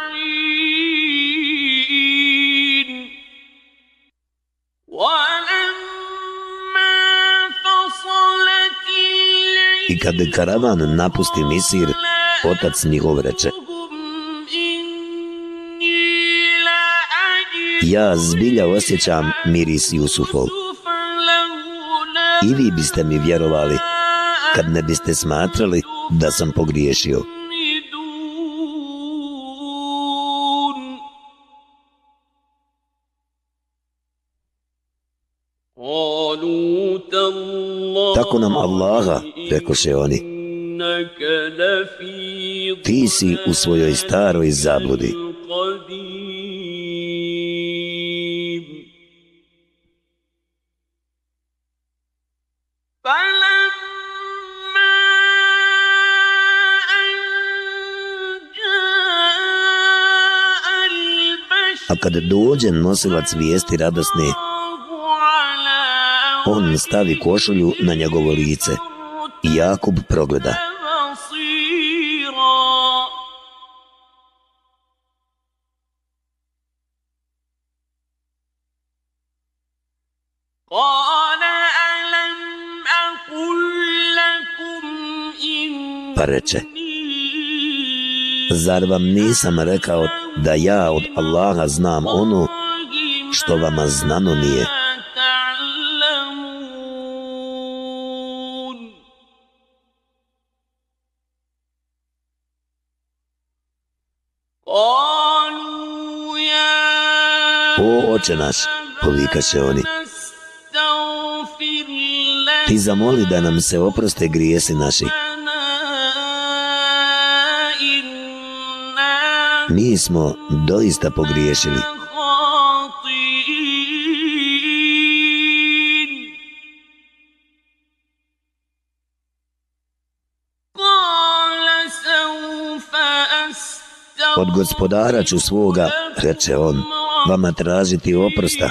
I kad karavan napusti Misir, otac njihov reče, ja zbilja osjećam miris Jusufov. I vi biste mi vjerovali kad ne biste smatrali da sam pogriješio. Tako nam Allaha, rekoše oni, ti si u svojoj staroj zabludi. A kad dođe nosilac vijesti radosne, on stavi košulju na njegovo lice Jakub progleda. Zar vam nisam rekao da ja od Allaha znam ono što vama znano nije? O oče naš, povikaše oni. Ti zamoli da nam se oproste grijesi naši mi smo doista pogriješili. Od gospodara ću svoga, reče on, vama tražiti oprsta.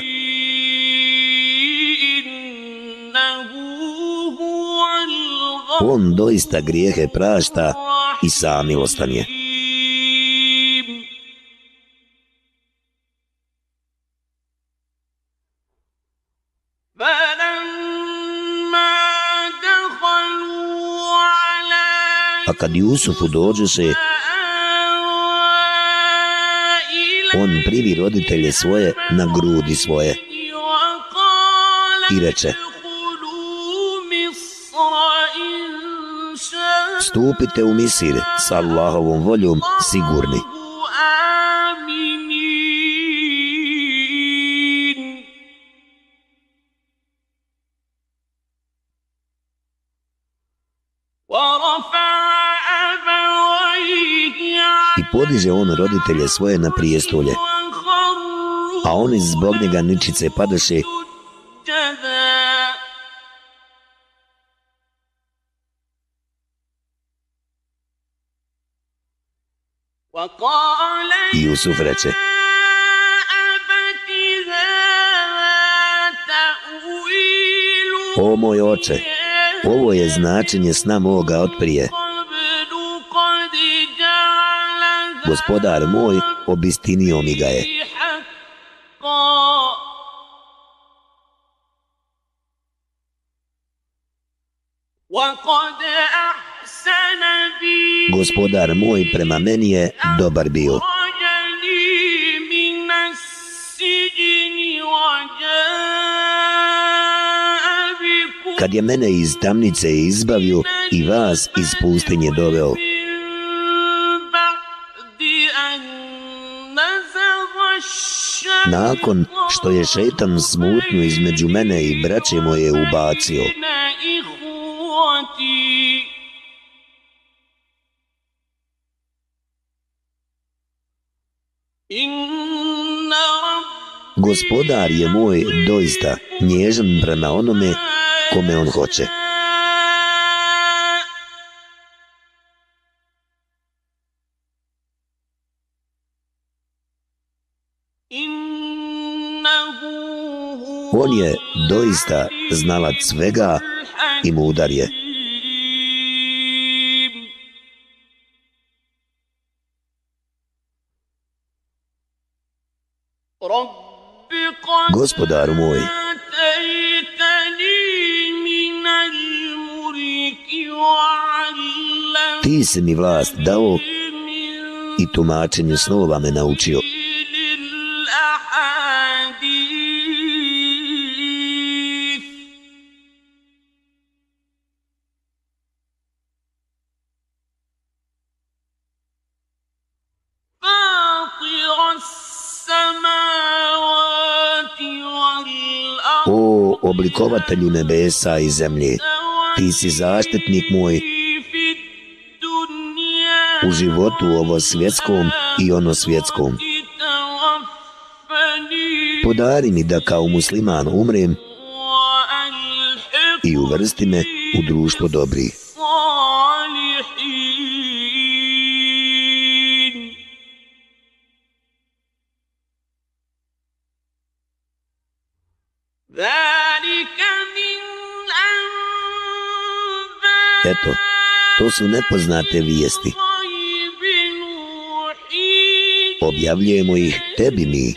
On doista grijehe prašta i samilostan je. kad Jusufu dođe se, on privi roditelje svoje na grudi svoje i reče Stupite u Misir s Allahovom voljom sigurni. podiže on roditelje svoje na prijestolje, a oni zbog njega ničice padoše i Jusuf reče O moj oče, ovo je značenje sna moga otprije. prije Gospodar moj obistinio mi ga je. Gospodar moj prema meni je dobar bio. Kad je mene iz tamnice izbavio i vas iz pustinje doveo, nakon što je šetan smutnju između mene i braće moje ubacio. Gospodar je moj doista nježan prema onome kome on hoće. Doista znalac svega i mudar je. Gospodaru moj, ti si mi vlast dao i tumačenju snova me naučio. oblikovatelju nebesa i zemlje. Ti si zaštitnik moj u životu ovo svjetskom i ono svjetskom. Podari mi da kao musliman umrem i uvrsti me u društvo dobrih. To su nepoznate vijesti. Objavljujemo ih tebi mi.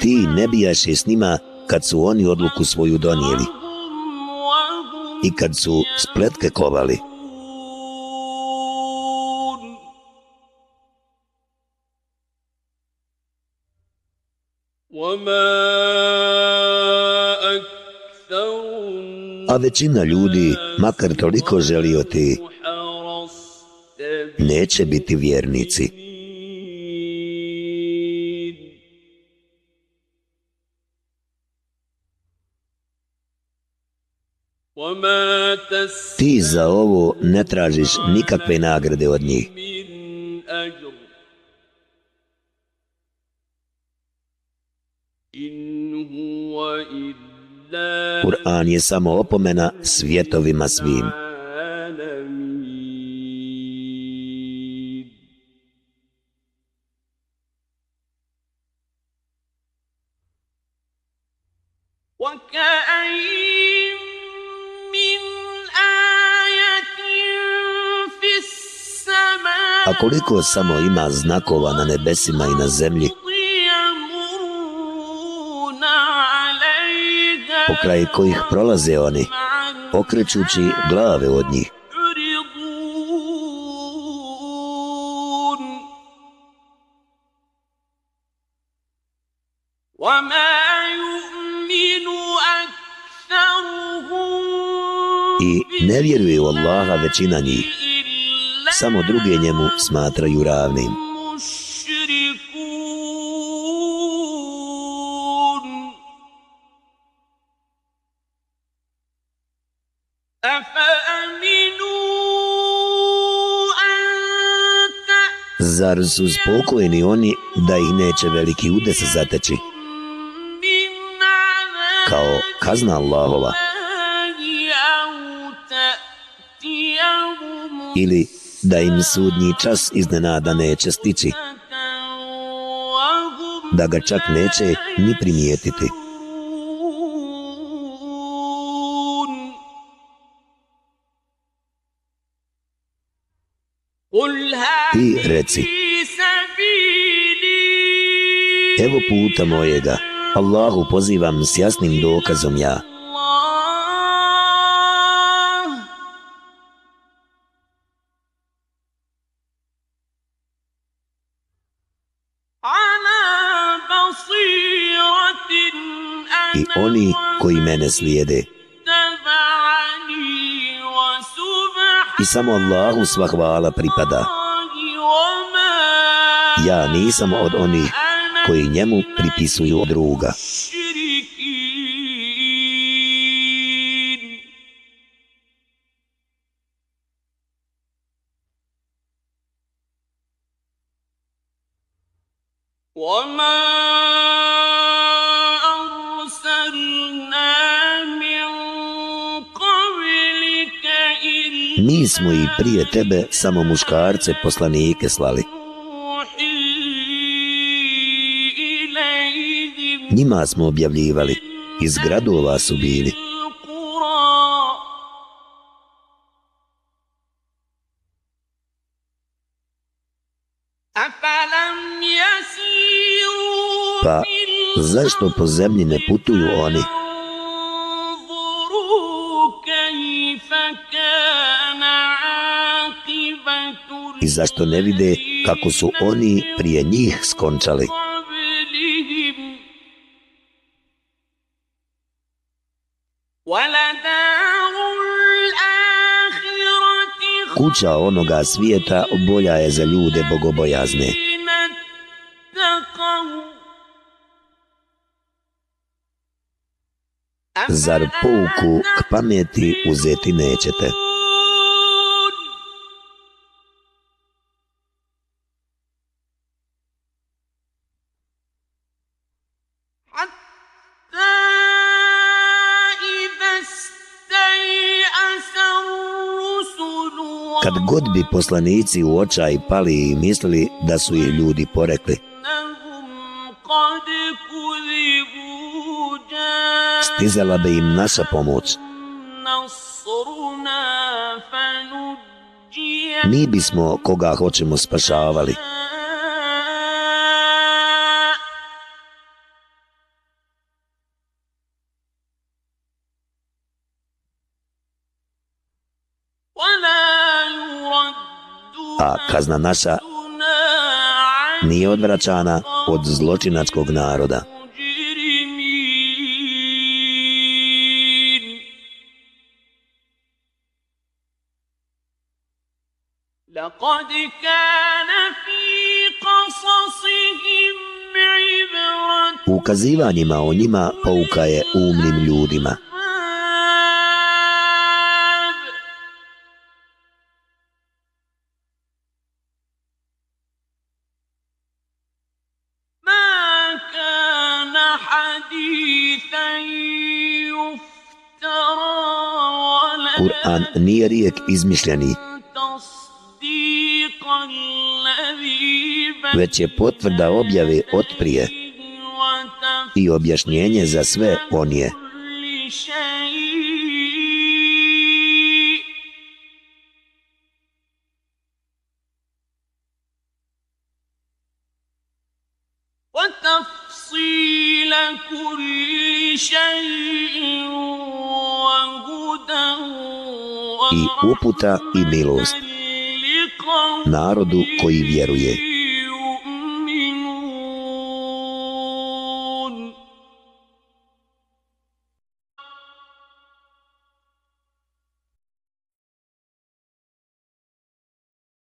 Ti ne bijaše s njima kad su oni odluku svoju donijeli i kad su spletke kovali. većina ljudi, makar toliko želio ti, neće biti vjernici. Ti za ovo ne tražiš nikakve nagrade od njih. Kur'an je samo opomena svjetovima svim. A koliko samo ima znakova na nebesima i na zemlji, kraj kojih prolaze oni, okrećući glave od njih. I ne vjeruje u Allaha većina njih, samo druge njemu smatraju ravnim. Zar su spokojni oni da ih neće veliki udes zateći? Kao kazna Allahova. Ili da im sudnji čas iznenada neće stići. Da ga čak neće ni primijetiti. Ti reci Evo puta mojega, Allahu pozivam s jasnim dokazom ja. I oni koji mene slijede. I samo Allahu sva hvala pripada ja nisam od onih koji njemu pripisuju druga. Mi smo i prije tebe samo muškarce poslanike slali. Njima smo objavljivali, iz gradova su bili. Pa zašto po zemlji ne putuju oni? I zašto ne vide kako su oni prije njih skončali? Kuća onoga svijeta bolja je za ljude bogobojazne. Zar pouku k pameti uzeti nećete? poslanici u očaj pali i mislili da su ih ljudi porekli. Stizala bi im naša pomoć. Mi bismo koga hoćemo spašavali. kazna naša nije odvraćana od zločinačkog naroda. مجرمين لقد كان في قصصهم عبرة U ukazivanjima o njima pouka je umnim ljudima. nije rijek izmišljeni, već je potvrda objave otprije i objašnjenje za sve on je. i uputa i milost narodu koji vjeruje.